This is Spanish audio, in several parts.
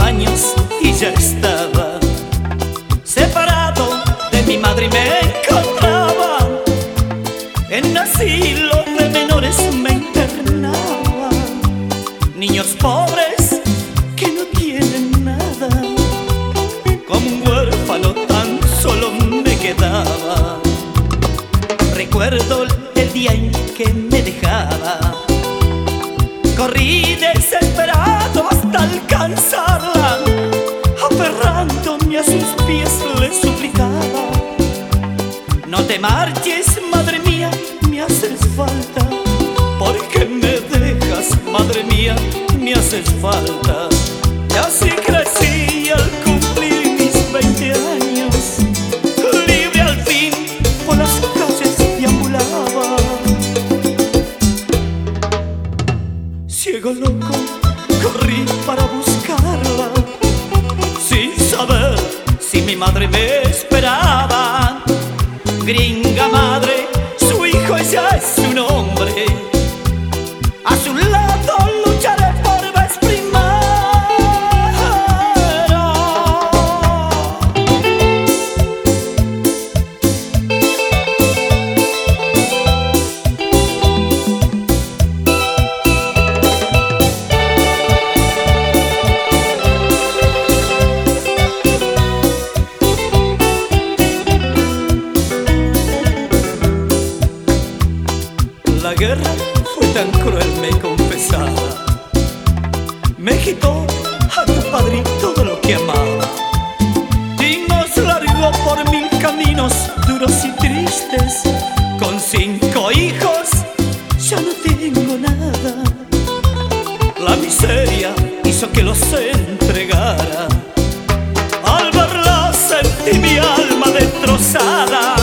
años y ya estaba separado de mi madre y me encontraba en asilo de menores me internaba. Niños pobres que no tienen nada. Como un huérfano tan solo me quedaba. Recuerdo el día en que me dejaba. Corrí desesperado alcanzarla aferrándome a sus pies le suplicaba no te marches madre mía me haces falta porque me dejas madre mía me haces falta y así crecí al cumplir mis 20 años libre al fin por las calles deambulaba. Ciego loco corrí para buscarla sin saber si mi madre me La guerra fue tan cruel, me confesaba. Me quitó a tu padre y todo lo que amaba. Y nos por mil caminos duros y tristes. Con cinco hijos ya no tengo nada. La miseria hizo que los entregara. Al verla sentí mi alma destrozada,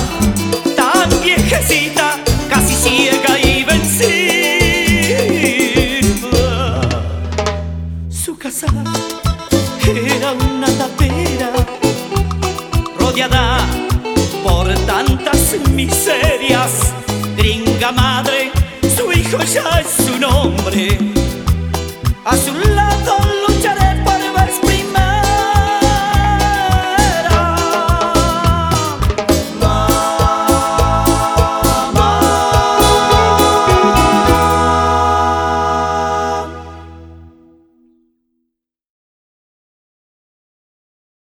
por tantas miserias. Gringa madre, su hijo ya es un hombre. A su lado